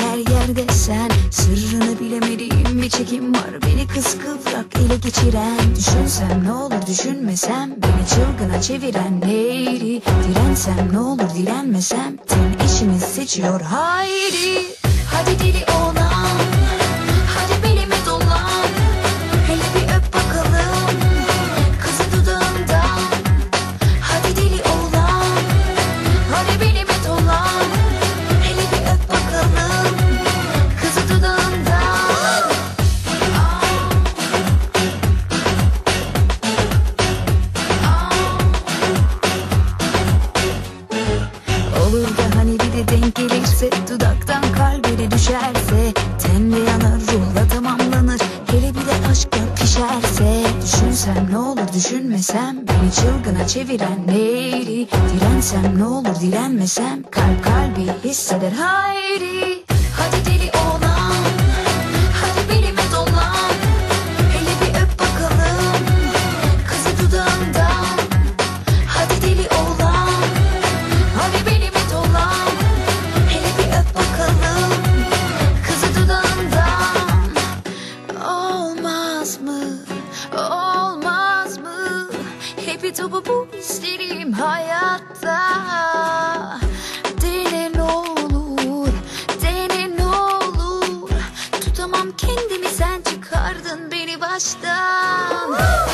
her yerde sen. Sırrını bilemediğim bir çekim var. Beni kıskıvrak ele geçiren. Düşünsem ne olur düşünmesem Beni çılgına çeviren. Neydi? Dirensem ne olur direnmesem. Tüm işini seçiyor haydi. Hadi gelirse Dudaktan kalbine düşerse Tenle yanar ruhla tamamlanır. Hele bir aşkla pişerse. Düşünsem ne olur düşünmesem Beni çılgına çeviren neydi? Dirensem ne olur direnmesem Kalp kalbi hisseder haydi kitabı bu isterim hayatta. Dene ne olur, dene ne olur. Tutamam kendimi sen çıkardın beni baştan.